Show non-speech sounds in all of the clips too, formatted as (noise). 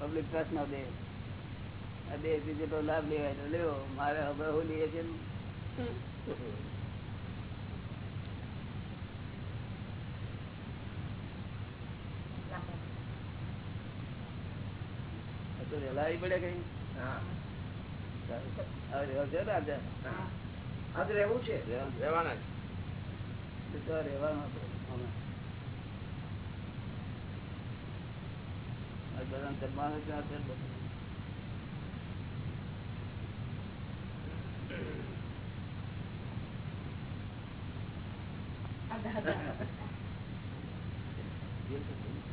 Public trust નો દે આ દેહથી જેટલો લાભ લેવાય તો લેવો મારે હવે હું લઈએ છે રેલાવી પડે કઈ? હવે રહેવા છે ને આજે? આજ રહેવું છે? રહેવાનું. રહેવાના જમવાનું ક્યાં છે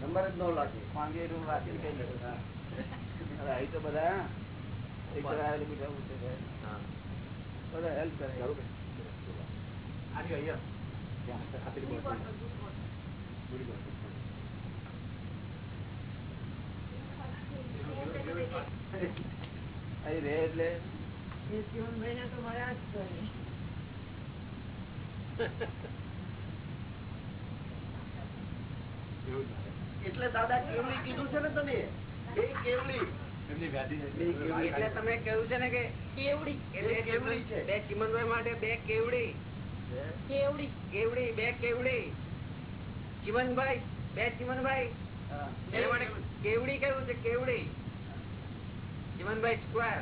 નંબર જ ન લાગે પાંગે રૂમ વાંચીને કઈ નહીં. હવે અહીં તો બધા બીજા પૂછે છે. બધા હેલ્પ કરે અહીંયા. પૂરી બોટલ. અહીં એટલે? દાદા કેવલી કીધું છે ને તમે? બે કેવલી. છે. એટલે તમે કહ્યું છે ને કે કેવડી. એટલે કેવડી. છે. બે ચિમનભાઈ માટે બે કેવડી. કેવડી. કેવડી બે કેવડી. ચિમનભાઈ બે ચિમનભાઈ માટે કેવડી કહ્યું છે? કેવડી. ચિમનભાઈ સ્ક્વેર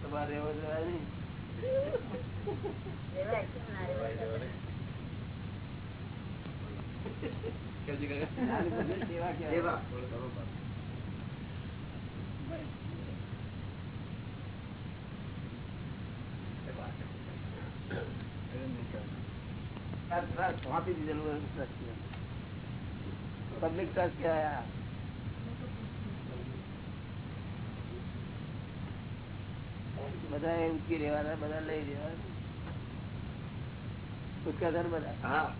તમારે રહેવો સેવા આપી દીધેલું. પબ્લિક ટ્રસ્ટ કહેવાય. બધા ઉચકી રહેવાના બધા લઈ રહેવાના બધા હા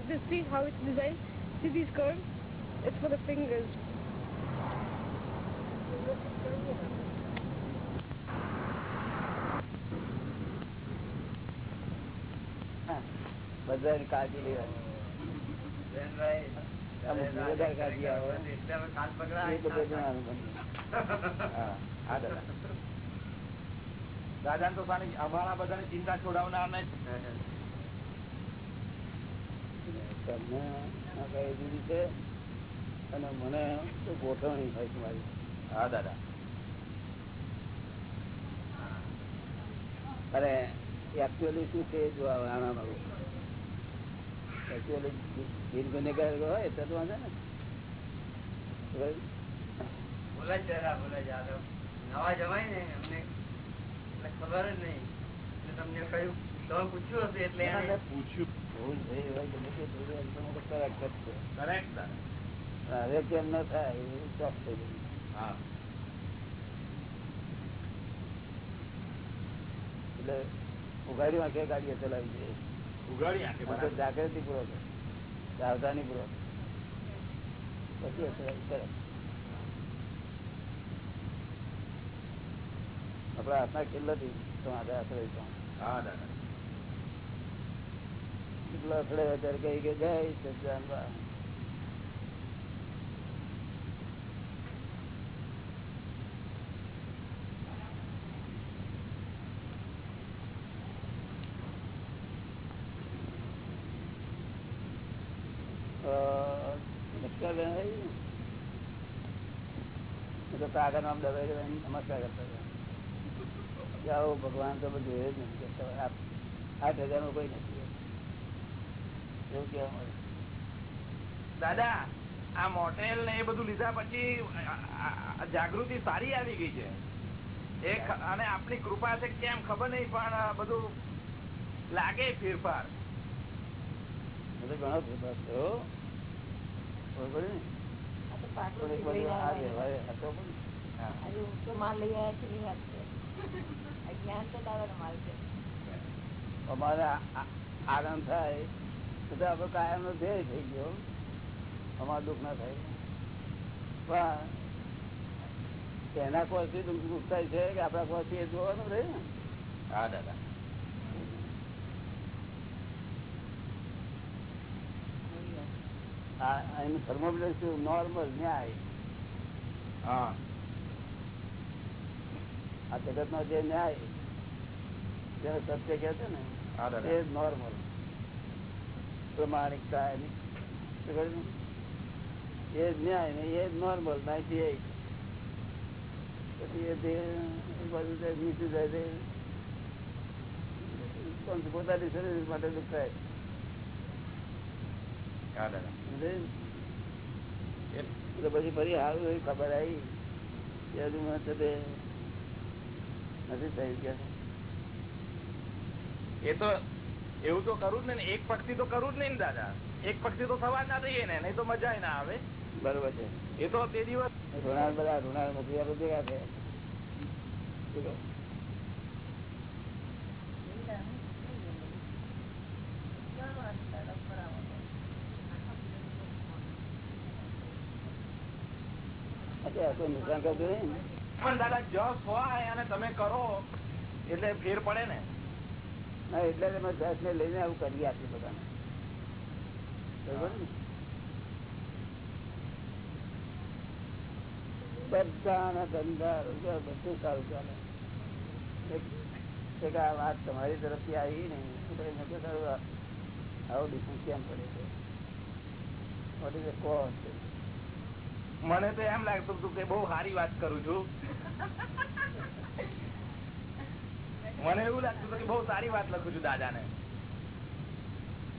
like this. See how it's designed? See these curves? It's for the fingers. બધાની કાળજી લેવાની આમ વધારે કાળજી આવે એ બધું જણાવવાનું બંધ. હા હા દાદા દાદા તો સાની અમારા બધાની ચિંતા છોડાવનાર નહીં તમને કઈ દીધી છે અને મને તો ગોઠવણી થાય તમારી હા દાદા. અરે એકચ્યુઅલી શું છે જો મારું એકચ્યુઅલી દિન ગુનેગાર હોય તો તો વાંધો ને બોલે જ દાદા બોલાય જ નવા જવાય ને એમને. એટલે ખબર જ નહીં. તમને કહ્યું તમે પૂછ્યું હશે એટલે પૂછ્યું. ભૂલ થઈ હોય તે જ છે. કરેક્ટ દાદા હવે કેમ ન થાય એ ચોક થઈ ગયું એટલે ઉઘાડી ગાડીઓ ચલાવી બરાબર. જાગૃતિ પૂર્વક સાવધાની પૂર્વક. પછી અથડાવી કરે આપડા હાથના ખેલ નથી તો આગળ આશ્રય હા દાદા. અથડે ત્યારે કહી કે જય સજ્જાન બા નમસ્કાર બેન આવી ને તો આગળ નામ દબાઈ કરતા જાઓ, ભગવાન તો બધું આઠ હજારનું કોઈ નથી. એવું કેવા મળે દાદા આ મોટેલ ને એ બધું લીધા પછી જાગૃતિ સારી આવી ગઈ છે. એ અને આપની કૃપા છે કેમ ખબર નહીં પણ બધું લાગે ફેરફાર. ઘણો ફેરફાર થયો અમારે આ- આ- આનંદ થાય. તો કાયમ નો ધ્યેય થઈ ગયો. અમારું દુઃખ ના થાય. પણ એના કોલથી દુઃખ થાય છે કે આપણા કોલથી એ જોવાનું રહે ને? હા દાદા. આ એનું થર્મોમીટર નોર્મલ ન્યાય. હા. આ જગત નો જે ન્યાય જેને સત્ય કે છે ને એ નોર્મલ. પ્રમાણિકતા એની? એ ન્યાય ને એ નોર્મલ નાઇન્ટી એટ પછી એ બાજુ નીચું જાય છે પોતાની શરીર માટે દુઃખ થાય. હા દાદા. સમજાયું? એ- એટલે પછી ફરી સારું એવી ખબર આવી. કે હજુ નથી થઈ ગયા એ તો એવું તો કરું જ નહીં ને. એક પક્ષી તો કરું જ નહીં દાદા. એક પક્ષથી તો સવાર ના થઈએ ને નહીં તો મજા ના આવે. બરોબર છે. એ તો તે દિવસ ઋણાલ બધા ઋણાલ ભેગા નુકસાન કરતું નહીં? પણ દાદા જસ હોય અને તમે કરો એટલે ફેર પડે ને. એટલે જ અમે ને લઈને આવું કરી આપ્યું બધાને. બરોબર ને? બધાના ધંધા રોજગાર બધું સારું ચાલે. એક- આ વાત તમારી તરફથી આવી ને એટલે મેં સારું આવું ડિફરન્સ કેમ પડે છે. વોટ ઇઝ કોસ્ટ મને તો એમ લાગતું હતું કે બહુ સારી વાત કરું છું. (laughs) મને એવું લાગતું કે બહુ સારી વાત લખું છું દાદાને.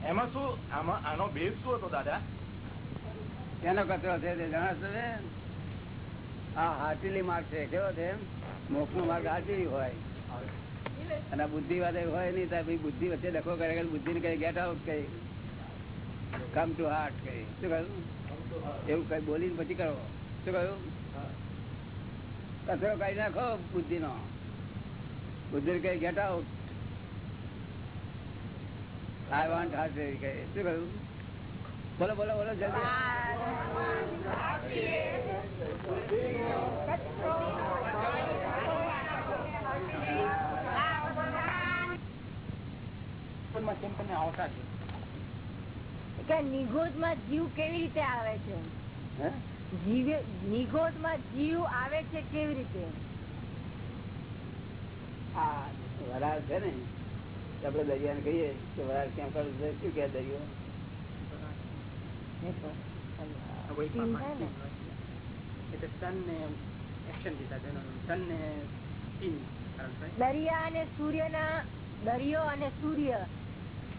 એમાં શું? આમાં, આનો ભેદ શું હતો દાદા? એનો કચરો છે તે જાણો ને? આ હાટીલી માર્ગ છે, કેવો છે મોક્ષ નો માર્ગ હાટીલી હોય. અને બુદ્ધિ વાત હોય નહીં તો બુદ્ધિ વચ્ચે ડખો કરે બુદ્ધિ ને કઈ ગેટ આઉટ કઈ કમ ટુ હાર્ટ કઈ શું કહ્યું? એવું કઈ બોલીને પછી કરો. શું કહ્યું? કચરો કાઢી નાખો બુદ્ધિ નો બુદ્ધિ કઈ get out I want heart શું કહ્યું? બોલો બોલો બોલો જલ્દી. કે નિગોદમાં જીવ કેવી રીતે આવે છે? હે? જીવ જીવ આવે છે કેવી રીતે? આ વરાળ છે ને આપડે દરિયાને કહીએ કે વરાળ કેમ કરવું શું કે દરિયો? દરિયા અને સૂર્યના દરિયો અને સૂર્ય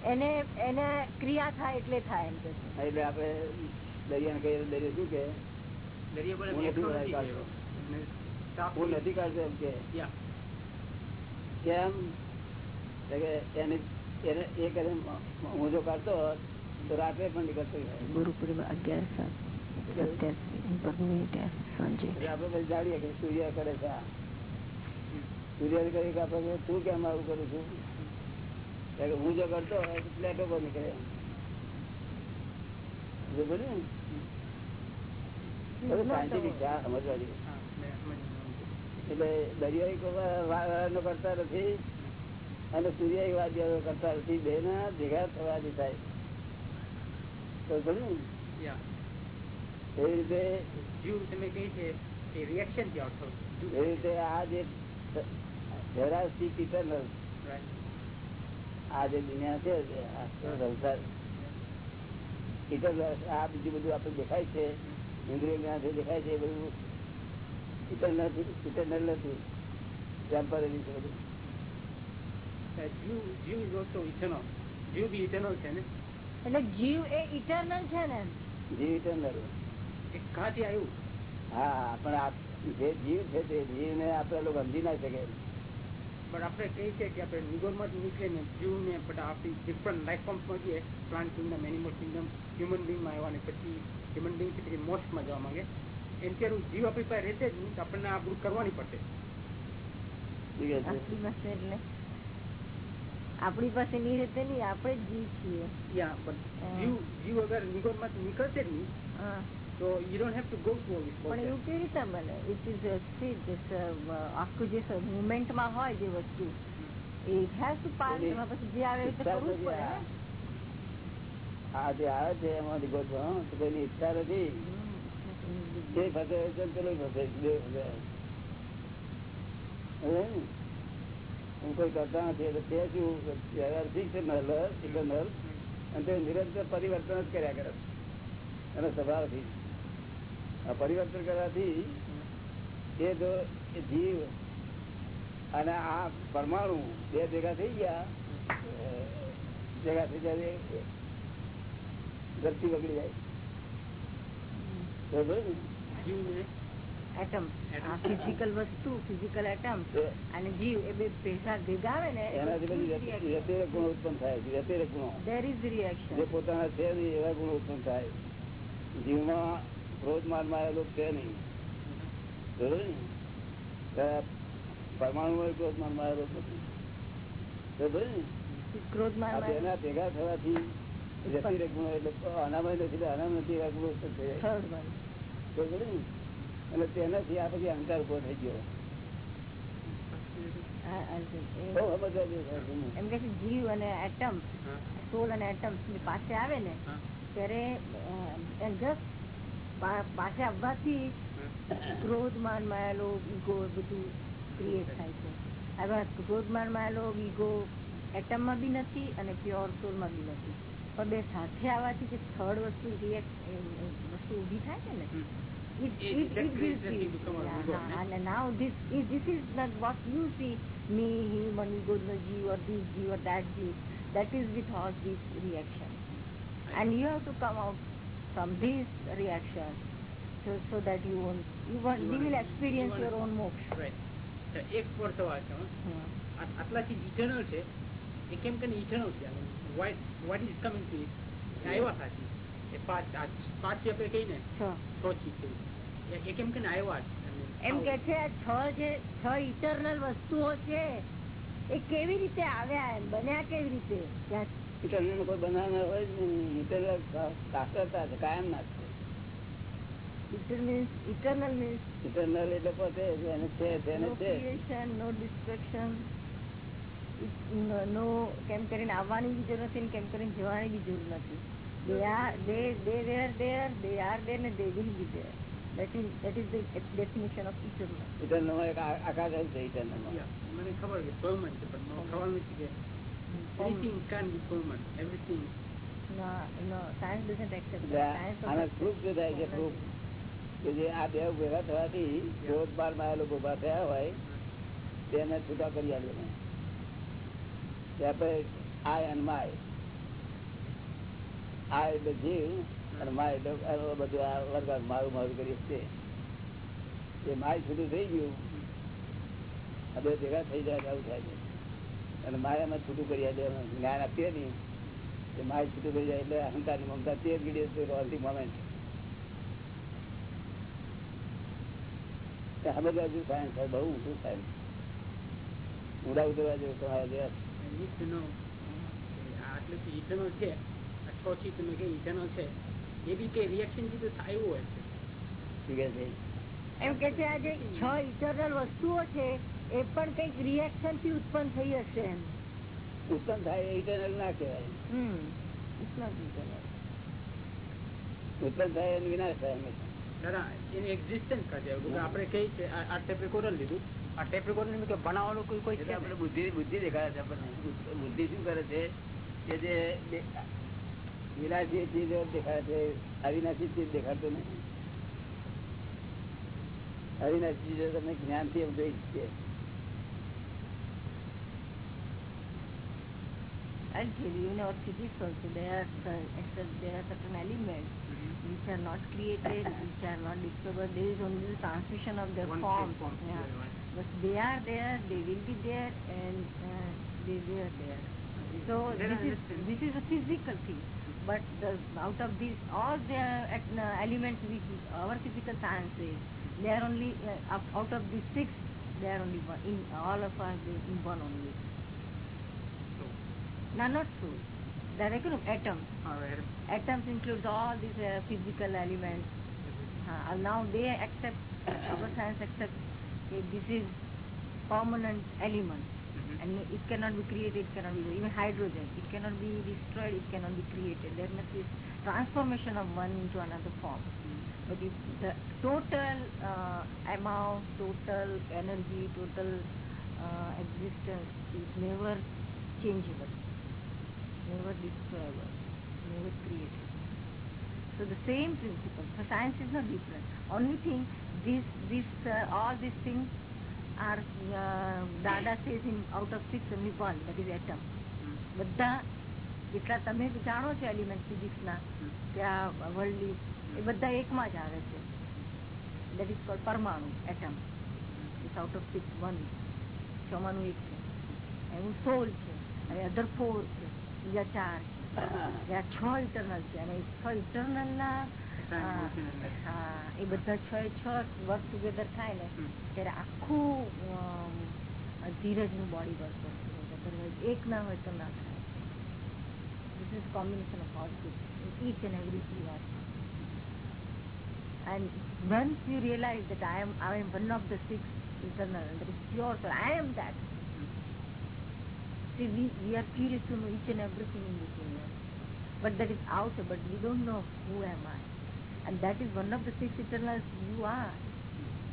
એને એને ક્રિયા થાય એટલે થાય એમ કે એટલે આપડે દરિયાને કહીએ દરિયો શું કે નથી કાઢતો. એમ કે. કેમ? કે એને એ કરે હું જો કરતો તો રાત્રે પણ નીકળતો હોય. ગુરુ પૂર્ણિમા અગિયાર સાત સાંજે. આપડે પછી જાણીએ કે સૂર્ય કરે છે સૂર્ય કરે કે આપડે તું કેમ આવું કરું છું? હું જો કરતો હોય તો પ્લેટો પર નીકળે. બરોબર ને? બધું scientific છે આ સમજવાની એટલે દરિયાઈ કરતા નથી અને સૂર્યાઈ વાદ્યો કરતા નથી. બે ના ભેગા થવા દેતા તો ખરું એવી રીતે એવી રીતે આ જે ઇટરનલ આ જે દુનિયા છે આ સંસાર. આ બીજું બધું આપણે દેખાય છે. ઇન્દ્રિય દેખાય છે ઇટરનલ છે એટલે જીવ એ ઇટરનલ છે ને? જીવ ઇટરનલ હા પણ આ જે જીવ છે તે જીવ ને આપડે લોકો સમજી ના શકે પણ આપણે કહીએ છીએ કે આપણે નીકળે ને જીવ ને બધા આપણી ડિફરન્ટ લાઈફ ફોર્મ્સમાં જઈએ. Plant kingdom animal kingdom human બિંગમાં આવ્યા ને પછી હ્યુમન બિંગ પછી મોસ્ટમાં જવા માંગે. એમ જીવ આપણી પાસે રહેશે જ નહીં તો આપણને આ બધું કરવાની પડશે. આપણી પાસે એટલે આપણી પાસે નહીં રહેતે નહીં આપણે જીવ છીએ. જીવ જીવ અગર નિગોરમાંથી નીકળશે જ નહીં તો you don't have to go through પણ એવું કેવી રીતે બને? ઇટ ઇઝ આખું જે મુવમેન્ટમાં હોય જે વસ્તુ એ હેઝ ટુ પાસ એમાં પછી જે આવે એ કરવું પડે આ. જે આવે છે એમાંથી ગોઠવો તો કોઈની ઈચ્છા નથી. એ ફસે છે બે અને પરિવર્તન જ કર્યા કરે એનો સ્વભાવથી આ પરિવર્તન કરવાથી એ જો જીવ અને આ પરમાણુ બે ભેગા થઈ ગયા ભેગા થઈ જાય ધરતી બગડી જાય. એટમ આ ફિઝિકલ વસ્તુ ફિઝિકલ એટમ અને જીવ એ બે ભેગા ભેગા આવે ને એનાથી પછી વ્યતિ- વ્યતિરેક ગુણો ઉત્પન્ન થાય છે વ્યતિરેક ગુણો. દેર ઇઝ રિએક્શન જે પોતાના છે નહીં એવા ગુણો ઉત્પન્ન થાય. જીવમાં ક્રોધ માનમાં આવેલો છે નહીં. બરોબર ને? પરમાણુ માં ક્રોધ માનમાં આવેલો નથી બરોબર ને? ક્રોધ આ માં ભેગા થવાથી એટલે નથી નથી અને તેનાથી આ પછી અહંકાર ઊભો થઈ ગયો. એમ. કે જીવ અને એટમ સોલ અને એટમ પાસે આવે ને ત્યારે જસ્ટ પાસે આવવાથી ક્રોધ માન માયેલો ઈગો બધું ક્રિએટ થાય છે. હવે ક્રોધ માન માયેલો ઈગો એટમમાં બી નથી અને પ્યોર સોલમાં બી નથી. પણ બે સાથે આવવાથી જે થર્ડ વસ્તુ રિએક્ટ વસ્તુ ઉભી થાય છે ને it, It- it, that it creates gives that you- ego, come on, yeah, ego, huh, ne? and now this is this is not what you see me him and ego the G or this G or that G that is with all this reaction and you have to come out from this reaction so so that you won't you won't You you wanna- will experience you your wanna- own moksha right એક પર સવાલ છે હં. Hmm. આ- આટલાથી eternal છે એ કેમ કે eternal છે what what is coming to it? આવ્યા સાચી એ પાંચ પાંચ આપણે કહીને છ છ ચીજ એ- કેમ કે આવ્યા એમ કે છે છ જે છ ઇટરનલ વસ્તુઓ છે એ કેવી રીતે આવ્યા એમ? બન્યા કેવી રીતે? ઇટરનલ કોઈ બનાવના હોય નહીં. ઇન્ટરનેટ છે કાયમ ના છે eternal means eternal means internal એટલે પોતે છે તેને છે. નો no કેમ કરીને આવવાની બી જરૂર નથી કેમ કરીને જવાની બી જરૂર નથી they are they they were there they are there and they will be there that is that is the definition of eternal ઇન્ટરનલમાં એક આ- આકાશ જ છે ઇન્ટરનલમાં Yeah, મને ખબર કે permanent છે પણ મને ખબર નથી કે anything can be permanent everything no no science doesn't accept એટલે that science આના doesn't પ્રૂફ શું થાય છે પ્રૂફ કે જે આ બે ભેગા થવાથી બારમાં લોકો ઊભા થયા હોય તેને છૂટા કરી આલે પછી આય અને માય. આ એટલે જીવ અને માય એટલે બધું આ વર્ગ મારું મારું કરીએ છે એ માય છૂટું થઈ ગયું. હવે ભેગા થઈ જાય આવું થાય છે. અને માયામાં છૂટું કરી આલે જ્ઞાન આપીએ નહીં. એ માય છૂટું કરી જાય એટલે અહંકાર મમતા તે જ ગીડી મોમેન્ટ સમજવા જેવું સાયન્સ બહુ ઊંચું સાયન્સ ઊંડા ઉતરવા જેવું તમારા જેવા I need to know કે આ આટલેથી ઇટર્નલ છે છ કે છે એ બી કઈ રિએક્શનથી તો થયું હોય છે. કે એમ કે છે આ જે છ ઇટરનલ વસ્તુઓ છે એ પણ કંઈક રિએક્શનથી ઉત્પન્ન થઈ હશે એમ. ઉત્પન્ન થાય ઇટરનલ ના કહેવાય. ઉત્પન્ન થાય એનો વિનાશ થાય હંમેશા દાદા એની એક્ઝિસ્ટન્સ કાઢે આપણે કહી છે આ લીધું. આ ટેપ રેકોર્ડર બનાવવાનું કોઈ કોઈ છે આપણે બુદ્ધિ બુદ્ધિ દેખાડે છે આપણને બુદ્ધિ શું કરે છે કે જે બે- ચીજ દેખાડે છે અવિનાશી ચીજ દેખાડતો નહીં અવિનાશી ચીજો તમને જ્ઞાનથી એમ જોઈ છે tell you, our physics also, there are, cer- there are certain elements mm -hmm. which are not created, which are not discovered. There is only the transmission of their One form. form, Yeah. But they are there, they will be there, and uh, they were there. So this is this is a physical thing. But the, out of these, all the uh, elements which our physical science says, they are only uh, out of these six, they are only one. In all of us, they in one only. No, not so. There are of atoms. All right. Atoms includes all these uh, physical elements. Uh, now they accept, our science accepts this is permanent element Mhm. and it cannot be created, it cannot be, even hydrogen, it cannot be destroyed, it cannot be created. There must be transformation of one into another form. But if the total uh, amount, total energy, total uh, existence is never changeable, never destroyable, never created. So the same principle. So science is not different. Only thing, this, this, uh, all these things are, uh, Dada says in out of six only one, that is atom. બધા એટલા તમે જાણો છો element ફિઝિક્સના કે આ worldly એ બધા એકમાં જ આવે છે. દેટ ઇઝ કોલ્ડ પરમાણુ atom it out of six one છમાનું એક છે. એનું સોલ છે. અને અધર ફોર છે. બીજા ચાર છે. આ છ ઇન્ટરનલ છે. અને છ ઇન્ટરનલ હા એ બધા છ એ છ વર્ક ટુગેધર થાય ને ત્યારે આખું અમ, ધીરજનું બોડી વર્ક કરતું હોય અદરવાઇઝ એક ના હોય તો ના થાય This is combination of all this in each and every Jivatma. And once you realize that I am I am one of the six eternal, and that is pure soul, I am that. See, we, we are curious to know each and everything in this universe. But that is out, but we don't know who am I. And that is one of the six eternals you are.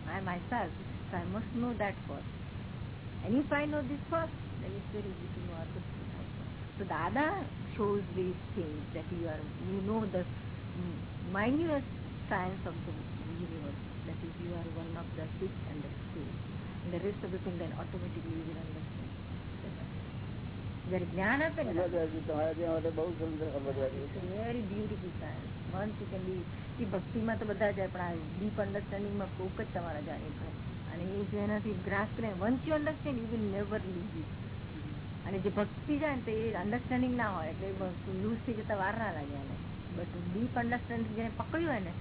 I myself. So I must know that first. And if I know this first, then it's very easy to know other things also. So Dada shows these things that you are, you know the minute science of the universe. That is, you are one of the six and the two. And the rest of the thing then automatically you will understand. જ્યારે જ્ઞાન આપે ને તમારા ત્યાં માટે બહુ સુંદર very beautiful science once you can be. ભક્તિમાં તો બધા જાય પણ આ ડીપ અન્ડરસ્ટેન્ડિંગમાં કોક જ તમારા જાણી પડે અને એ જેનાથી ગ્રાસ કરે once you understand you will never lose it અને જે ભક્તિ જાય ને તો એ અન્ડરસ્ટેન્ડિંગ ના હોય. એટલે લૂઝ થઈ જતા વાર ના લાગે એને. બટ ડીપ અન્ડરસ્ટેન્ડિંગ જેને પકડ્યું હોય ને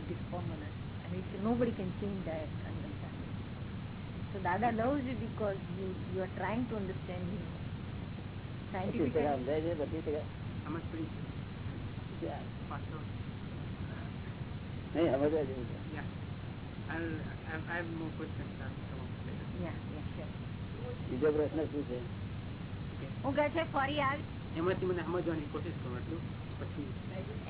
ઇટ ઇઝ પરમનન્ટ અને it nobody can change that understanding so Dada love you because you you are trying to understand him ટકા સમજાય છે ટકા. નહીં છે. બીજો પ્રશ્ન શું છે? હું કે છે ફરી આવ એમાંથી મને સમજવાની કોશિશ કરું એટલું. પછી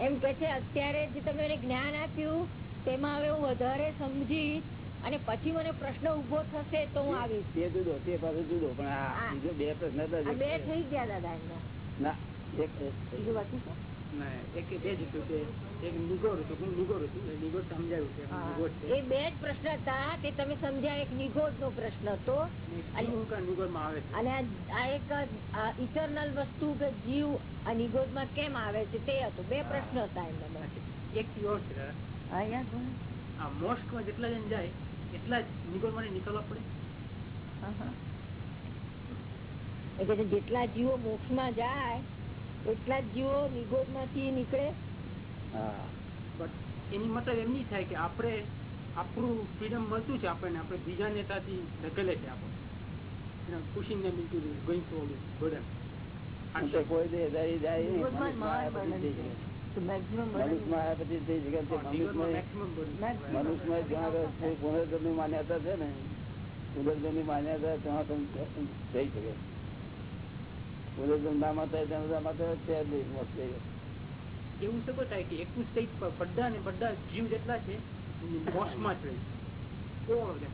એમ કે છે અત્યારે જે તમે જ્ઞાન આપ્યું તેમાં હવે હું વધારે સમજી અને પછી મને પ્રશ્ન ઊભો થશે તો હું આવીશ. તે જુદો તે પાસે જુદો પણ આ બીજો બે પ્રશ્ન બે થઈ ગયા દાદા એમના. ના એક બીજું બાકી છે? એક બે જ હતું કે એક નિગોર હતું હું નિગોર હતું? નિગોર સમજાયું કે હા. નિગોર છે. એ બે જ પ્રશ્ન હતા તે તમે સમજ્યા એક નિગોદ નો પ્રશ્ન હતો. અને આ- આ એક ઇટરનલ વસ્તુ કે જીવ આ નિગોદમાં કેમ આવે છે તે હતો. બે પ્રશ્ન હતા એમના. એક છે. આ મોસ્ટમાં જેટલા જણ જાય એટલા જ નિગોરમાં નીકળવા પડે? જેટલા જીવો મોક્ષમાં જાય એટલા જ જીવો નિગોદમાંથી નીકળે એની મતલબ એમ નહીં થાય કે આપણે આપણું ફ્રીડમ મળતું છે આપણને આપણે બીજા નેતાથી ધકેલે છે આપણે. ખુશી ને into ગઈ તો કોઈ દે હજારી જાય મનુષ્યમાં પછી. તો મનુષ્યમાં જ્યાં પુનર્જન્મની માન્યતા છે ને પુનર્જન્મની માન્યતા ત્યાં થઈ શકે. પુનર્જન્મ ત્યાં બધા જ નહીં થઈ એવું શકો થાય કે એકવીસ તારીખ પર બધા ને બધા જીવ જેટલા છે મોસમાં જ રહે.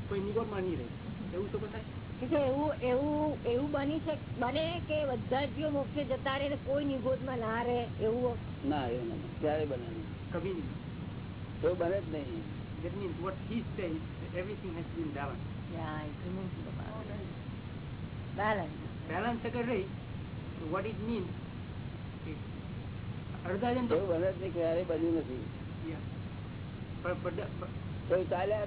કોઈ નિગોરમાં નહીં રહે. એવું શકો થાય? એવું એવું એવું બની શકે બને કે બધા જ જીવો મોક્ષે જતા રહે ને કોઈ નિગોદમાં ના રહે એવું ના એવું નથી ક્યારે બને નહીં કભી નહીં એવું બને જ નહીં That means what he says, everything has been balanced. Yeah, it removes the balance. Balance. Balance અગર રહી તો what it means કે અડધા જણ તો એવું બને જ નહીં ક્યારે બન્યું નથી Yeah. પણ બધા- પણ કોઈ ચાલ્યા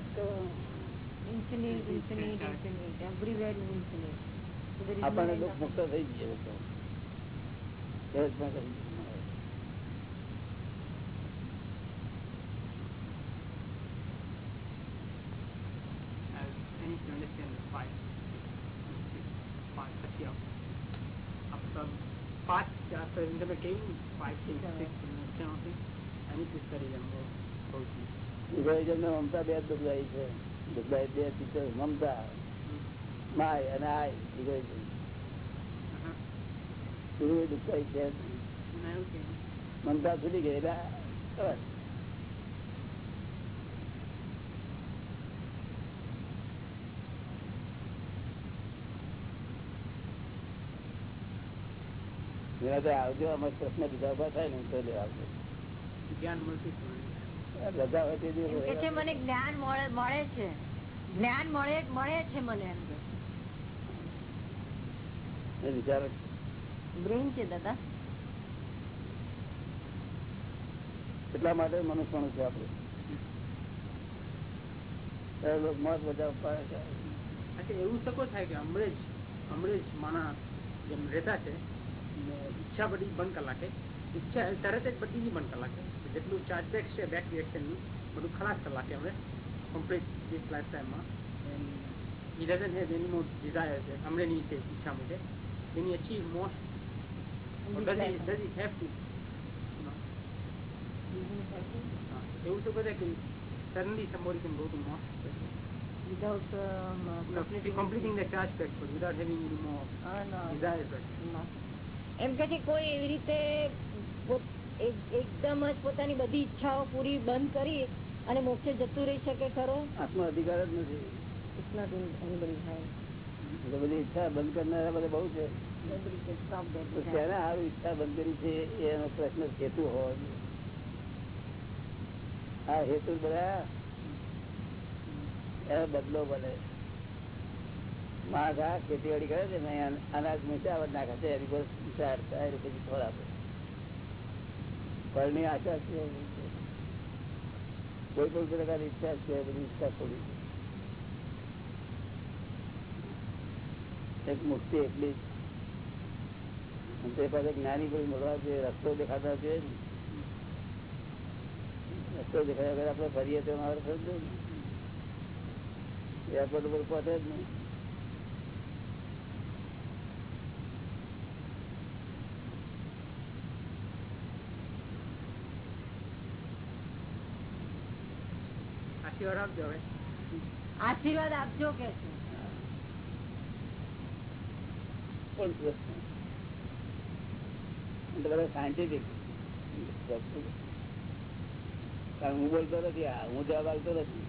જ તો infinite, infinite, infinite. Everywhere is infinite. So there is no આપણને end દુઃખ of મુક્ત થઈ જઈએ તો સહેજમાં થઈ જઈએ. I need to understand the five. Five, પછી આપ- after પાંચ after તમે કહ્યું five things, six things, seven things, I need to study them more closely. Egoism ને મમતા બે જ દુઃખદાયી છે દુઃખદાયી બે ચીજો મમતા માય અને આય છે કે મમતા સુધી ગયેલા બસ. આવજો અમે પ્રશ્ન બીજા ઊભા થાય ને તો આવજો જ્ઞાન મળતું. રજા હોય તે મને જ્ઞાન મળે મળે છે. જ્ઞાન મળે મળે છે મને એમ કે. બ્રેન છે દાદા. એટલા માટે મનુષ્યનું છે આપડે મત બધા છે. એવું શકો થાય કે હમણે જ માણસ જેમ રહેતા છે ઈચ્છા બધી બંધ કલાકે ઈચ્છા તરત જ બધી બંધ કલાકે. જેટલું ચાર્જ બેક છે બેક રિએક્શનનું બધું ખલાસ કલાકે હવે કમ્પ્લીટ ધીસ લાઈફ ટાઈમમાં he doesn't have any more desire છે હમણાંની છે ઈચ્છા મુજબ then he achieve most or does he, does he have to you know? હા, એવું તો બધા કે suddenly somebody can go to most without um, uh, completing completing the charge back but without having any more Ah, no. desires right? No. એમ કે છે કોઈ એવી રીતે એકદમ જ પોતાની બધી ઈચ્છાઓ પૂરી બંધ કરી અને મોક્ષે જતું રહી શકે ખરો? આત્મ અધિકાર જ નથી. બધી ઈચ્છા બંધ કરનારા બધા બહુ છે. Nobody can stop that. તો તેને આવી ઈચ્છા બંધ કરી છે એનો પ્રશ્ન હેતુ હોવો આ હેતુ બધા એનો બદલો બને. આ ખેતીવાડી કરે છે ને અનાજ મીઠા નાખે છે એની પર પછી ફળની આશા છે, કોઈ પણ પ્રકારની ઈચ્છા છે બધી ઈચ્છા છોડી એક મુક્તિ એટલી જ. તે પાસે જ્ઞાની કોઈ મળવા છે, રસ્તો દેખાતા છે. રસ્તો દેખાયા વગર આપણે ફરીએ તો મારે સમજો એરપોર્ટ ઉપર પહોંચે જ નહીં. આશીર્વાદ આપજો આશીર્વાદ આપજો કે હું બોલતો નથી હું જવાબ આપતો નથી.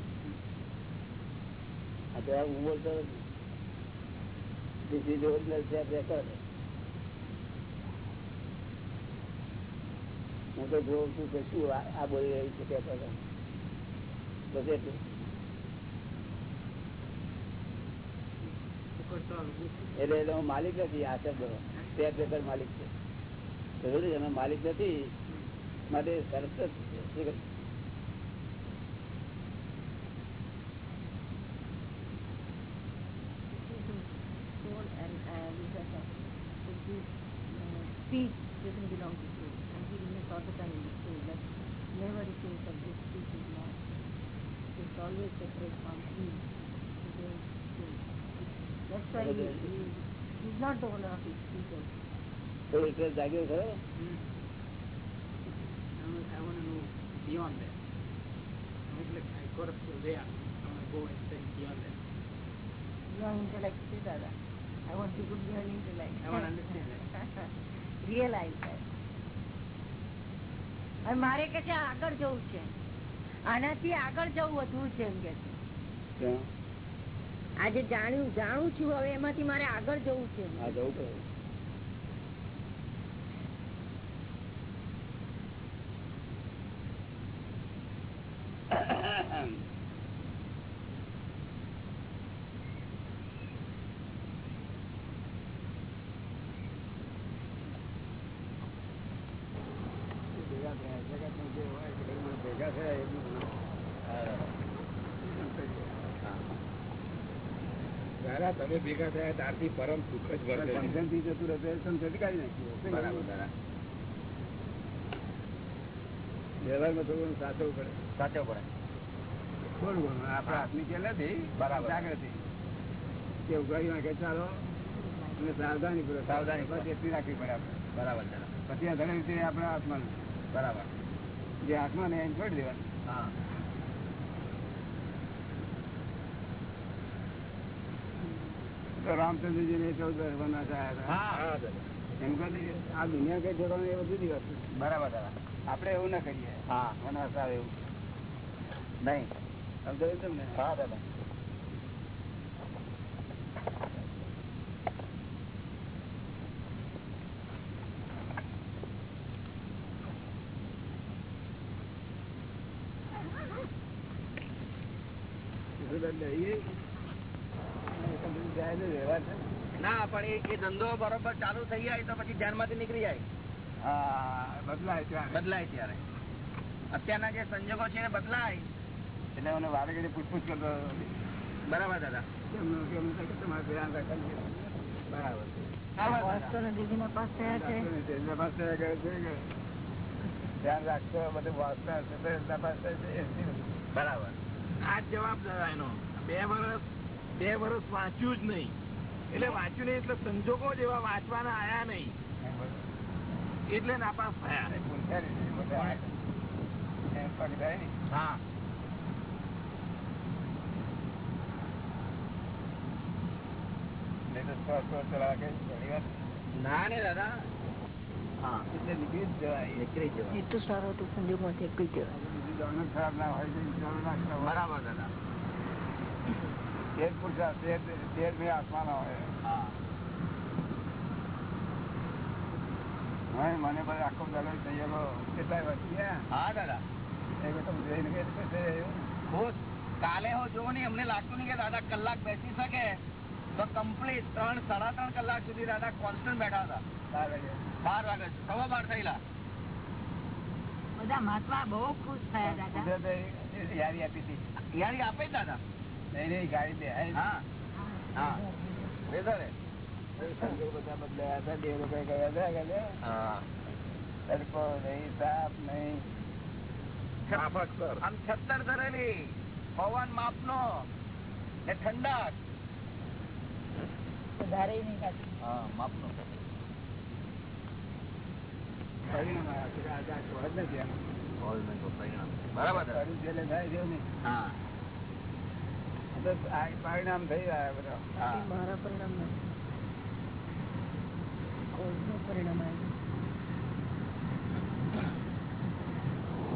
આ જવાબ હું બોલતો નથી. This is original. હું તો જોઉં છું કે શું આ બોલી રહ્યું છે record. બસ એટલું. એટલે એટલે હું માલિક નથી આ શબ્દ. ટેપ પેપર માલિક છે. માલિક નથી. માટે સરસ છે. શું કહે? soul and uh, this is a, this uh, speech doesn't belong to soul. And he remains all the time in the soul. But never he thinks that this speech is not. It's always separate from him. He goes soul. That's why he, he, he's not the owner of his speech also. થોડો interest જાગ્યો ખરો I want, I want to know beyond that. I'm like, I got up to there. I want to go and study beyond that. You are intellect, see, Dada. I want you to be an intellect. I want to understand that. Realize that. હવે મારે કે છે આગળ જવું છે આનાથી આગળ જવું વધવું છે એમ કે છે? આજે જાણ્યું જાણું છું હવે એમાંથી મારે આગળ જવું છે આ જવું પડે ભેગા થયા જગતમાં જે હોય તે ભેગા થયા એ બી હા. હા. દાદા ભેગા થયા ત્યારથી પરમ સુખ જ વર્તે છે. થી જતું રહે કાઢી નાખ્યું. બરાબર વ્યવહારમાં થોડું સાચવવું પડે. સાચો પડે. થોડું ઘણું. આપણા હાથની ખેલ નથી બરાબર. જાગૃતિ. કે ઉગાડી નાખે ચાલો. અને સાવધાની પૂર્વક સાવધાની. બસ એટલી રાખવી પડે આપણે. બરાબર પછી આ ઘણી રીતે આપણા હાથમાં બરાબર. જે હાથમાં ને એમ છોડી દેવાનું. હા. તો રામચંદ્રજી ને ચૌદ વર્ષ હતા. એમ કહે આ દુનિયા કઈ જોવાનું એ બધું દિવસ. બરાબર આપડે આપણે એવું ના કરીએ. હા. આવે એવું. નહીં. સમજાવ્યું તમને? હા દાદા શું તો લઈએ? એ તો બધું જાય ને વ્યવહાર છે. ના પણ એ- એ ધંધો બરોબર ચાલુ થઈ જાય તો પછી ધ્યાનમાંથી નીકળી જાય. બદલાય બદલાય ત્યારે. અત્યારના જે સંજોગો છે એ બદલાય. એટલે મને વારે ઘડી પૂછપૂછ કરતો બરાબર દાદા. ધ્યાન બરાબર. ધ્યાન આ જ જવાબ દાદા એનો. બે વર્ષ બે વર્ષ વાંચ્યું જ નહીં. એટલે વાંચ્યું નહીં એટલે સંજોગો જેવા વાંચવાના આયા નહીં. એટલે નાપાસ થયા. એ. હા. તો ના ને દાદા. હા. એટલે નીકળી જ જવાય. નીકળી જવાય. એટલું સારું હતું બીજું ખરાબ ના હોય તો બરાબર દાદા. તે પુરુષાર્થ, તે જ- તે જ મેં આત્માનો હોય હા. હા, મને બધા આખો દાડો તૈયારો કેટલાય વર્ષ હા દાદા. એ એવું? ખુશ. કાલે હું જોઉં ને અમને લાગતું નહીં કે દાદા કલાક બેસી શકે. તો કમ્પ્લીટ ત્રણ સાડા ત્રણ કલાક સુધી દાદા કોન્સ્ટન્ટ બેઠા હતા. બાર વાગે. બાર વાગે સવા બાર થયેલા. બધા મહાત્મા બહુ ખુશ થયા દાદા. યારી આપી હતી. યારી આપે જ દાદા. નહીં નહીં ગાડી દે હા. હા. બેસો બધા બદલાયા હતા બે લોકો ગયા હતા કે હા. તડકો નહીં તાપ નહીં આમ છત્તર ધરેલી પવન માપનો. ને ઠંડક. વધારે નહીં કાઢી. હા માપનો. પરિણામ આવ્યા છે. કે આજે આ નથી આમ. બરાબર થાય તો આ પરિણામ થઈ રહ્યા બધા. મારા પરિણામ નથી. પરિણામ આવ્યું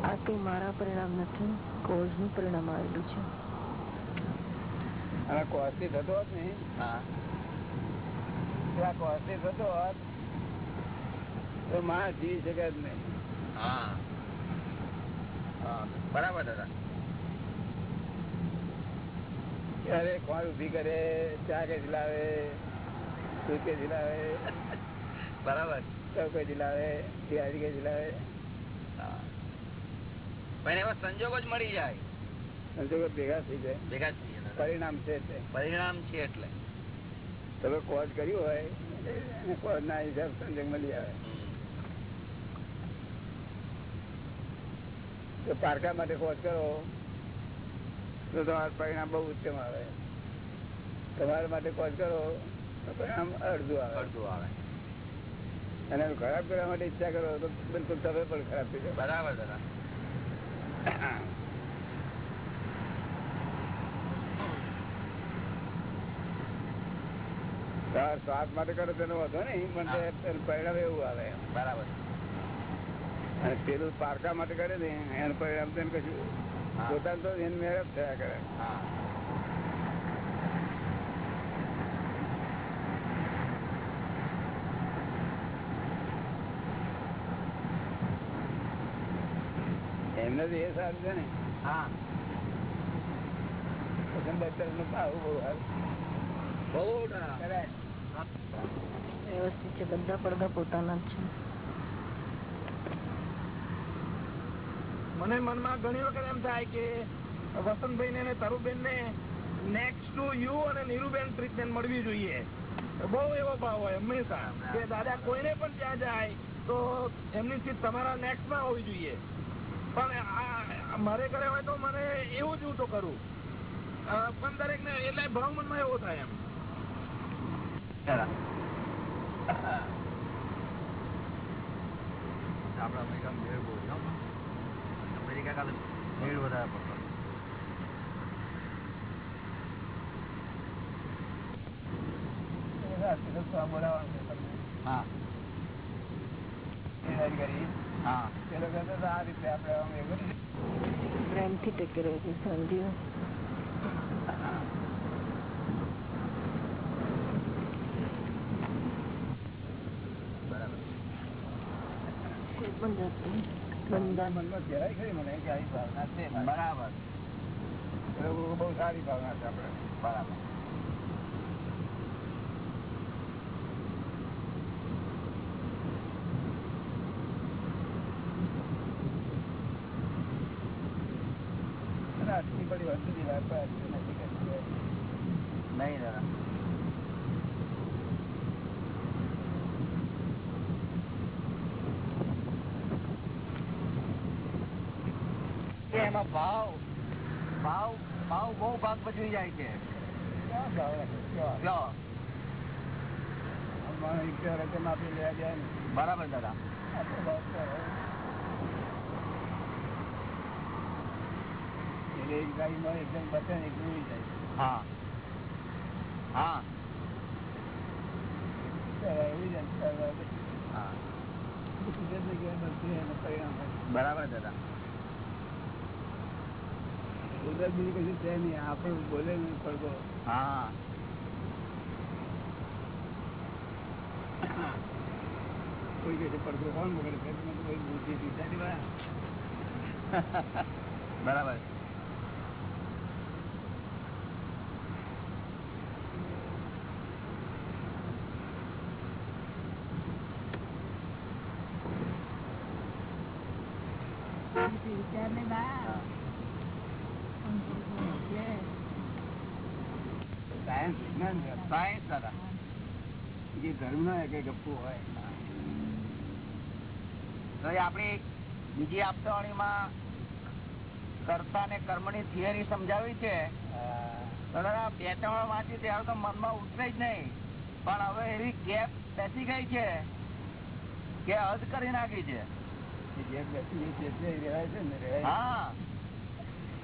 આ કઈ મારા પરિણામ નથી કોઝનું પરિણામ આવેલું છે. અને કોસ્ટલી થતો હોત ને આ કોસ્ટલી થતો હોત તો માણસ જીવી શકે જ નહીં. હા. હા બરાબર દાદા. ક્યારે કોણ ઊભી કરે ચા કે જીલાવે દૂધ કે જીલાવે? બરાબર. સૌ કે લાવે દિવાળી કે જીલાવે. પણ એવા સંજોગો જ મળી જાય. સંજોગો ભેગા થઈ જાય. ભેગા જ થઈએ પરિણામ છે પરિણામ છે એટલે. તમે કોજ કર્યું હોય કોજ ના હિસાબ સંજોગ મળી આવે. તો પારકા માટે કોજ કરો. તો તમારું પરિણામ બહુ ઉત્તમ આવે. તમારા માટે કોલ કરો તો પરિણામ અડધું આવે. અડધું આવે. અને ખરાબ કરવા માટે ઈચ્છા કરો તો બિલકુલ તમે પણ ખરાબ થઈ જાય બરાબર દાદા તમારા સ્વાદ માટે કરો તેનો વધો નહીં પણ પરિણામ એવું આવે. બરાબર. અને પેલું પારકા માટે કરે ને એનું પરિણામ તેને કશું. પોતાનું તો એની મહેનત થયા કરે. એમને તો એ સારું છે ને. હા. પસંદનું ભાવ બહુ સારું. બહુ. વ્યવસ્થિત છે બધા પડદા પોતાના જ છે. મને મનમાં ઘણી વખત એમ થાય કે વસંતભાઈ ને તરુબેન ને નેક્સ્ટ ટુ યુ અને નીરુબેન ટ્રીટમેન્ટ મળવી જોઈએ. બહુ એવો ભાવ હોય હંમેશા કે દાદા કોઈને પણ ત્યાં જાય તો એમની સીટ તમારા નેક્સ્ટમાં હોવી જોઈએ. પણ મારે ઘરે હોય તો મને એવું જ હું તો કરું. પણ દરેક ને એટલે ભાવ મનમાં એવો થાય એમ. આપડા મેગમ મેળ બહુ વધારે પડતો. હા. એવું પ્રેમથી ટકેરો છે સમજ્યું કોઈ પણ જાતનું. મનમાં કહેવાય ખરી મને કે આવી ભાવના છે બધી વસ્તુ આટલી નથી કરતી. નહીં દાદા કે એમાં ભાવ ભાવ ભાવ બહુ ભાગ ભજવી જાય છે. ક્યાં ભાવ રાખે? ક્યાં? લો. આમાં એક રકમ આપી લેવા જાય ને. બરાબર દાદા. આપણો ભાવ ક્યાં હોય? એટલે એક ગાડીમાં એકદમ બચે ને એક ઉડી જાય. હા. હા. ત્યારે ઉડી જાય ત્યારે હા કુદરતની કહેવત છે એનું પરિણામ હોય. બરાબર દાદા કુદરત બીજું કશું છે નહીં. આપણે બોલે નહીં પડતો હા. કોઈ કહે છે પડતો કોણ બગડે છે બુદ્ધિ વાળા. બરાબર વિચારને બા સાયન્સ વિજ્ઞાન છે. સાયન્સ દાદા જે ધર્મનો એક એક ગપ્પુ હોય. આપણે બીજી આપતાવાણીમાં કર્તા ને કર્મની થિયરી સમજાવી છે. બે ત્રણ વાંચી ત્યારે તો મનમાં ઉતરે જ નહીં. પણ હવે એવી ગેપ બેસી ગઈ છે કે હદ કરી નાખી છે. બેસી છે ને હા.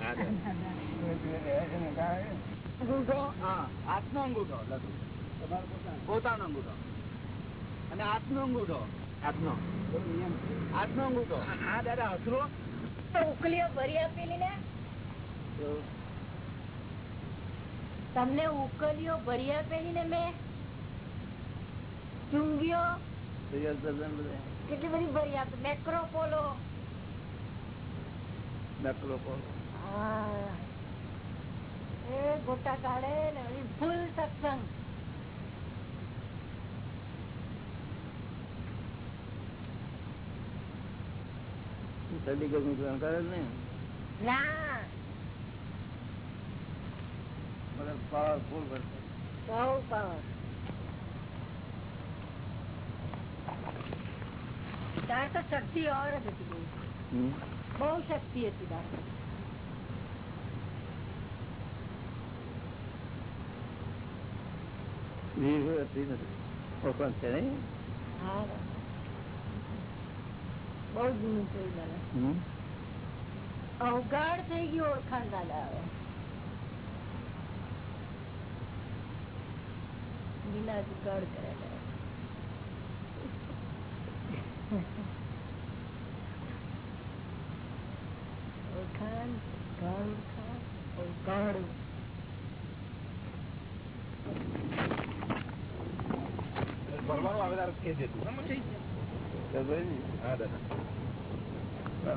છે ને કાંઈ અંગૂઠો? હા હાથનો અંગૂઠો લખો પોતાનો અંગૂઠો. અને હાથનો અંગૂઠો. હાથનો. હાથનો અંગૂઠો. હા દાદા હસરો ઉકલીઓ ભરી આપેલી ને? તમને ઉકલીઓ ભરી આપેલી ને મેં? ચુંગીઓ? કેટલી બધી ભરી આપે? મેક્રોપોલો મેક્રોપોલો હા. એ ગોટા કાઢે ને ફૂલ સત્સંગ. સર્ટિફિકેટનું ગ્રહણ કરે જ નહીં ના મતલબ પાવરફુલ person. બહુ પાવર તાર તો શક્તિ ઓર જ હતી બહુ. હમ. બહુ શક્તિ હતી તાર તો. વીર હોય એટલી નથી ઓળખાણ છે નહીં હા બહુ જૂનું થયું દાદા અવગાડ થઈ ગયું ઓળખાણ દાદા હવે. વિના જુગાડ કરે ઓળખાણ ગાળ ઓળખાણ ઓળખાણ. ભરવાનું આવે તારે કે દેતું.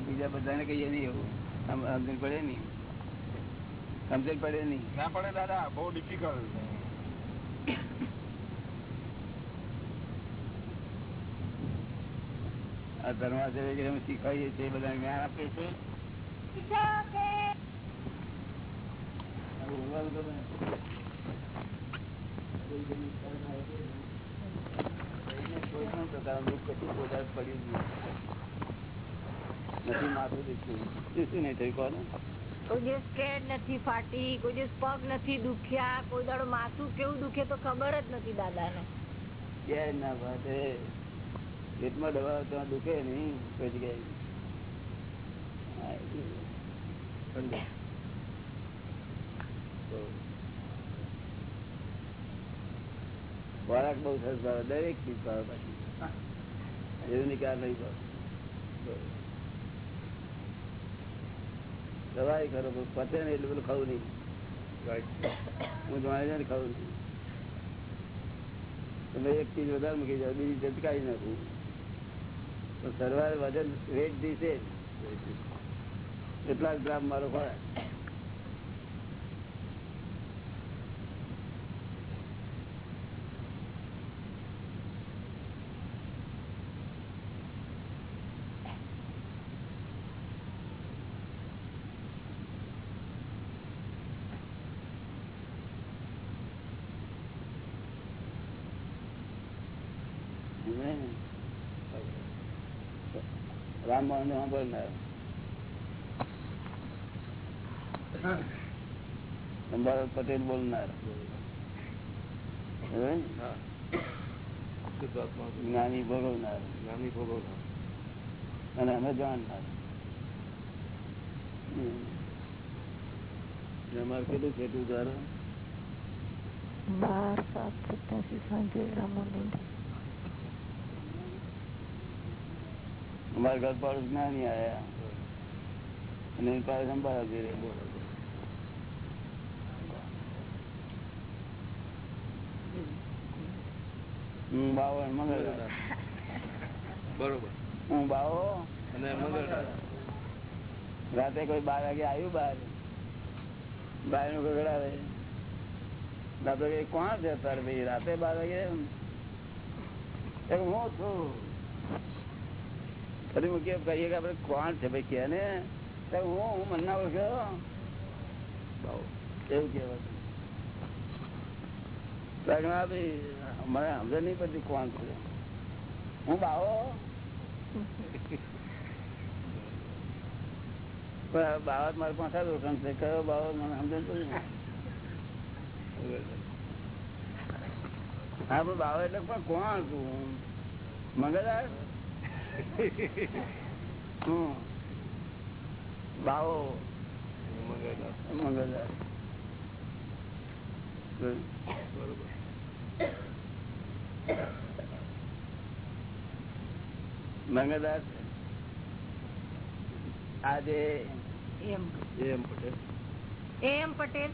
બીજા બધાને કહીએ નહીં એવું. સમજણ પડે નહીં. સમજણ પડે નહીં. ના પડે દાદા. બહુ ડિફિકલ્ટ આ ધર્માચાર્ય કે અમે શીખવાડીએ છીએ બધાને જ્ઞાન આપીએ છીએ. કોઈ ગમે ત્યારે ના હોય. કોઈને કોઈ પણ પ્રકારનું દુઃખ કશું પોતા પડ્યું નથી. નથી માથું દુખ્યું શું શું નહીં થયું કોને કોઈ દિવસ કેડ નથી ફાટી કોઈ દિવસ પગ નથી દુખ્યા કોઈ દાડો માથું કેવું દુખે તો ખબર જ નથી દાદા ને ક્યાંય ના ભાતે પેટમાં દવા તો દુખે નહીં કોઈ જગ્યાએ હા, એ તો ખોરાક બહુ સરસ ભાવે દરેક ચીજ ભાવે પાછી. એવું નિકાલ નહીં ભાવે. કરો પતે ને એટલું બધું ખાવું નહીં. હું જાણી જાણે ખાવું નહીં તમે એક ચીજ વધારે મૂકી જાઓ બીજી ચટકાવી નાખું. તો સરવારે વજન વેટ દીશે એટલા જ ગ્રામ મારો ખોરાક. સમજાય ને? રામ મોહન ને સાંભળનાર અંબાલાલ પટેલ બોલનાર સમજાય ને? જ્ઞાની ભોગવનાર જ્ઞાની ભોગવનાર અને અમે જાણનાર હમ. ને અમારે કેટલું છે એટલું ધારો બાર સાત સત્યાસી સાંજે રામોદય અમારા ઘર પર જ્ઞાની આવ્યા અને એની પાસે સંભાળાવતી રહી. હું બાવો અને બરોબર. હું બાવો. અને મંગળદાસ રાતે કોઈ બાર વાગે આવ્યું બાર. બારનું ગગડાવે આપડે કોણ છે તારે ભાઈ? રાતે બાર વાગે હું છું. ફરી કેમ કહીએ કે આપડે કોણ છે ભાઈ કે ને? હું હું મન ના ઓળખ્યો બાવો એવું પડતી કોણ છે. હું બાવો? પણ બાવત મારે પાછા છે. કયો બાવત મને સમજ પડી હા, પણ બાવો એટલે પણ કોણ તું મંગળદાર હમ બાવો. મંગળદાસ મંગળદાસ આજે એમ. એમ પટેલ. એમ પટેલ?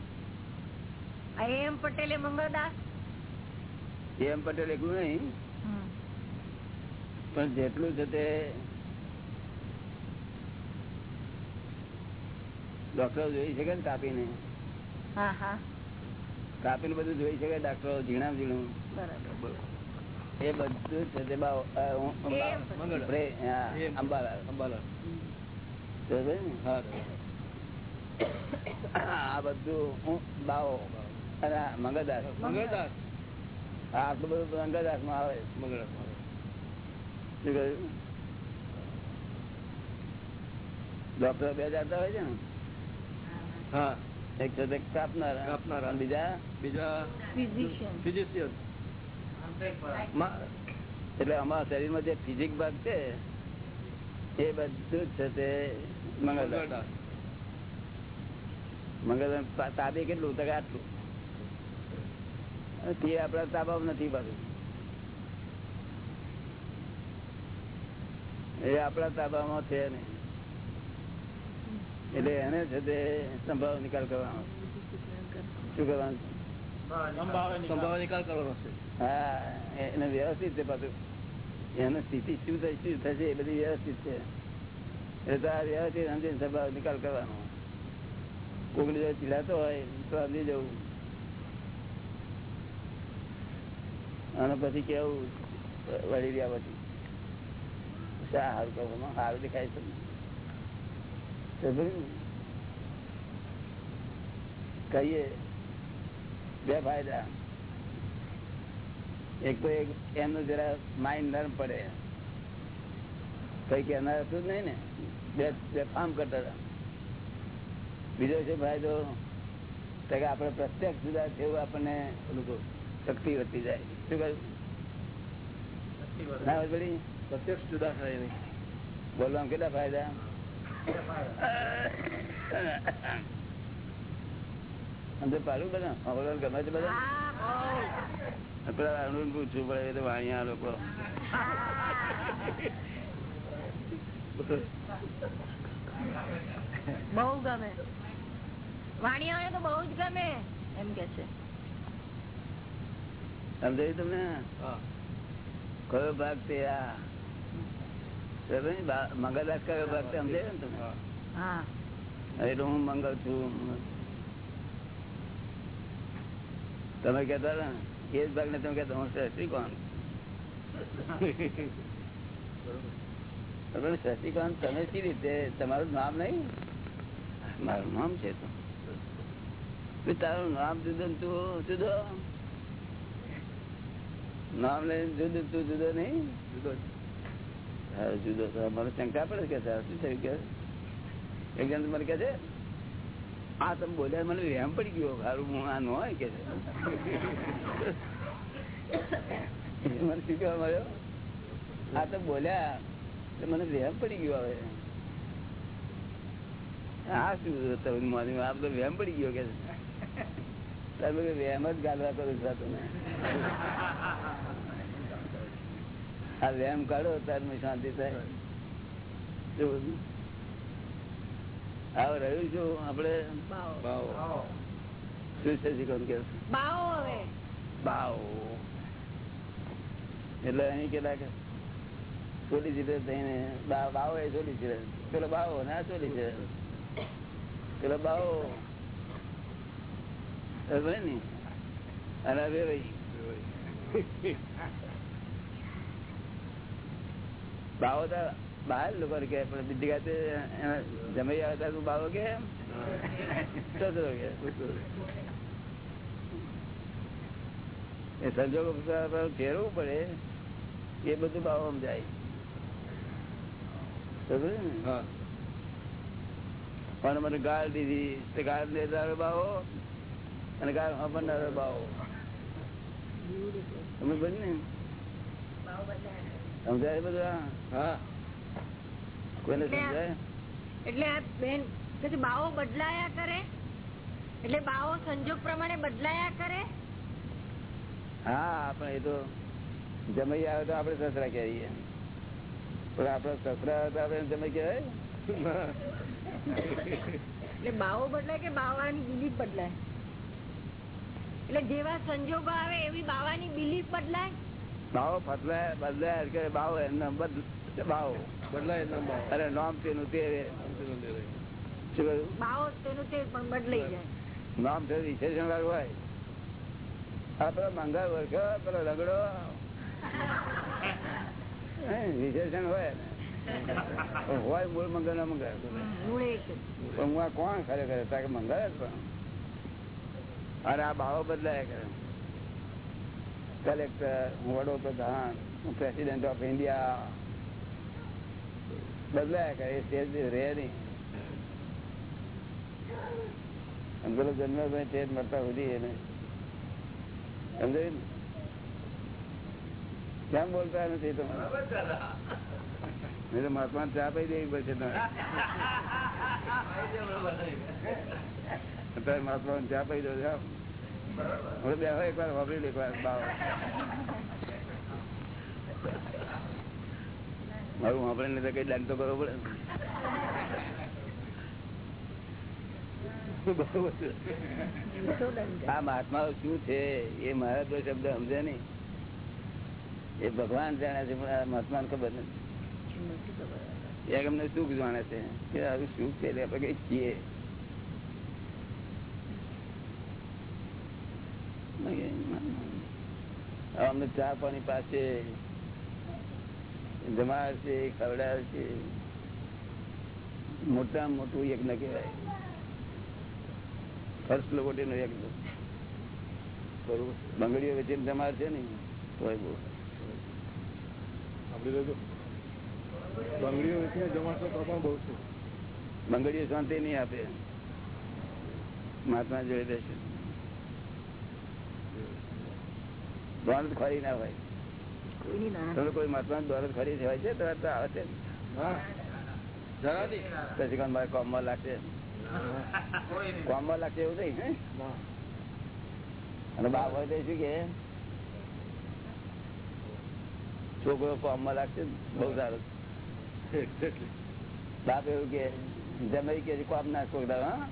આ એમ પટેલ એ મંગળદાસ એમ પટેલ એકલું નહીં. પણ જેટલું છે તે ડોક્ટરો જોઈ શકે ને કાપીને? હા હા. કાપીને બધું જોઈ શકે ડોક્ટરો ઝીણા? ઝીણું એ બધું છે તે. અંબાલાલ. અંબાલાલ. આ બધું હું બાવો અને આ મંગળદાસ. મંગળદાસ. આ આટલું બધું મંગળદાસમાં આવે. મંગળદાસ શું કહ્યું ડોક્ટર બે જાતા હોય છે ને? હા. એક છે તે કાપનાર. કાપનારા. બીજા? બીજા? ફિઝિશિયન ફિઝિશિયન એટલે અમારા શરીરમાં જે ફિઝિક ભાગ છે એ બધું જ છે તે મંગલ મંગલ તાબે કેટલું? તકે આટલું. તે આપડા તાબામાં નથી પાછું એ આપણા તાબામાં છે નહીં. એટલે એને છે તે સંભાવ નિકાલ કરવાનો. શું કરવાનું? સંભાવના નિકાલ કરવાનો છે. હા એને વ્યવસ્થિત છે પાછું. એની સ્થિતિ શું થઈ શું થશે એ બધી વ્યવસ્થિત છે. એટલે તો આ વ્યવસ્થિત સમજીને નિકાલ કરવાનો. કોકની જો ચીડાતો હોય તો સમજી જવું. અને પછી કેવું વળી રહ્યા પછી. સારું દેખાય છે. કહીએ બે ફાયદા. એક તો એક એમનું જરા માઇન્ડ નરમ પડે. કઈ કહેનાર હતું જ નહીં ને. બે બે ફાર્મ કરતા હતા. બીજો છે ફાયદો તો કે આપણે પ્રત્યક્ષ જુદા એવું આપણને શક્તિ વધતી જાય. શું કહ્યું? ના પડી? પ્રત્યક્ષ જુદા થાય નહીં બોલવામાં કેટલા ફાયદા અંદર પાડું બધા બોલવાનું ગમે છે બધા પેલા અરુણ પૂછવું પડે તો વાણિયા લોકો બહુ ગમે વાણિયાઓને તો બહુ જ ગમે એમ કે છે સમજાયું તમને કયો ભાગ તે આ ને? કયો ભક્ત સમજે ને તમે હા. એટલે હું મંગલ છું. તમે કેતા હતા ને એ જ ભાગ ને તમે કેતા હું શશિકાંત શશિકાંત તમે શી રીતે? તમારું નામ નહીં? મારું નામ છે તો. તારું નામ જુદો ને તું જુદો? નામ લઈને જુદું તું જુદો નહીં? જુદો જુદો મને શંકા પડે કે શું થયું કે? એક જણ મને કે છે, આ તમે બોલ્યા મને રેમ પડી ગયો સારું હું આ ન હોય કે. મને શું કહેવા મળ્યો આ તો બોલ્યા મને વેમ પડી ગયો હવે. હા શું તમે માની આ બધો વેમ પડી ગયો કે. તમે વેમ જ ગાલવા કરું છું તમે. આ વ્યાયામ કાઢો ત્યારે શાંતિ થાય. આવ રહ્યું છું આપડે શું છે શીખવાનું કે બાવ એટલે અહીં કેટલાક ચોલી દીધે થઈને બા- બાવો એ ચોલી છે પેલો બાવો ને આ ચોલી છે પેલો બાવો. ને? અને હવે ભાઈ. બાવો તો બહાર લોકો કે પણ બીજી ગાતે જમાઈ આવે ત્યારે તું બાવો કે? એ સંજોગો ફેરવું પડે એ બધું જાય. સમજ્યું? પણ મને ગાળ દીધી તે ગાળ દેનારો બાવો અને ગાળ વાપરનારો બાવો. તમે બધું ને? સમજાય બધા? હા. કોઈને સમજાય? એટલે બેન પછી બાવો બદલાયા કરે? એટલે બાવો સંજોગ પ્રમાણે બદલાયા કરે? હા પણ એ તો જમાઈ આવે તો આપડે સસરા કહેવાય. પણ આપડે સસરા આવે તો આપડે જમાઈ કહેવાય? એટલે બાવો બદલાય કે બાવાની બિલીફ બદલાય? એટલે જેવા સંજોગો આવે એવી બાવાની બિલીફ બદલાય? બાવો ફતલાય બદલાય કે બાવો એમના બદલ બાવો. બદલાય એમના. અરે નામ તેનું તે બાવો તેનું તે પણ બદલાઈ જાય. નામ તે વિશેષણ વાળું હોય. આપડે મંગળ વર્ષ પેલો રગડો. વિશેષણ હોય હોય મૂળ મંગળ ના મંગળ. પણ હું આ કોણ ખરેખર? તાકે મંગળ જ પણ. અરે આ બાવો બદલાયા કરે. કલેક્ટર હું વડોપ્રધાન હું પ્રેસિડેન્ટ ઓફ ઇન્ડિયા બદલાયા કરે સ્ટેજ રહે નહીં. પેલો જન્મભાઈ સ્ટેજ મળતા સુધી એને. સમજાયું કેમ બોલતા નથી તમે? મહાત્મા ચા પી દેવી પડશે તમે. (laughs) અત્યારે મહાત્મા ચા પી દો હવે બે એક વાર વાપરી લે મારું વાપરીને તો કઈ દાન તો કરવો પડે ને. આ મહાત્મા શું છે? એ મારા તો શબ્દ સમજે નઈ એ ભગવાન જાણે છે, પણ મહાત્મા મહાત્માને ખબર નથી. એ અમને સુખ જાણે છે. કે આવું સુખ છે? એટલે આપણે કઈ છીએ. અમને ચા પાણી પાસે જમાડ છે ખવડાવે છે મોટા મોટું યજ્ઞ કહેવાય. ફર્સ્ટ લોકોટી નું એક બરોબર બંગડીઓ વેચીને તમારે છે ને તોય બહુ. તો બંગડીઓ વેચીને જમાડતો તો પણ બહુ છે. બંગડીઓ શાંતિ નહીં આપે. મહાત્મા જોઈ દેશે દોડ ખરી ના હોય. કોઈ મહાત્મા દોડ ખરી હોય છે તરત તો આવે છે. હા. પછી કોણ મારે કોમમાં લાગશે. કોમમાં લાગશે એવું નહીં અને બાપ હોય તો શું કે? છોકરો કોમમાં લાગશે? બહુ સારું. બાપ એવું કે જમે કે કોમ ના છોકરા હા?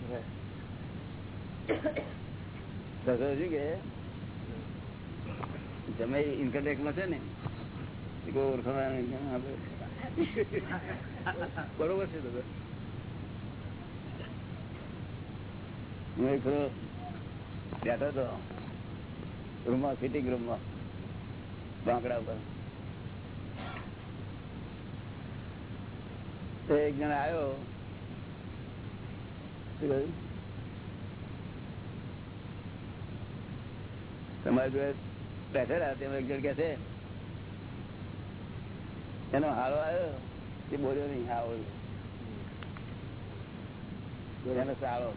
શું કે જમાઈ ઇન્કમટેક્સમાં છે ને. આપણે બરોબર બેઠો હતો, રૂમમાં ફિટિંગ રૂમમાં બાંકડા ઉપર. તો એક જણ આવ્યો. તમારી જોડે બેઠેલા તેમાં એક જણ કે છે. એનો હારો આવ્યો તે બોલ્યો નહીં આવો એનો સારો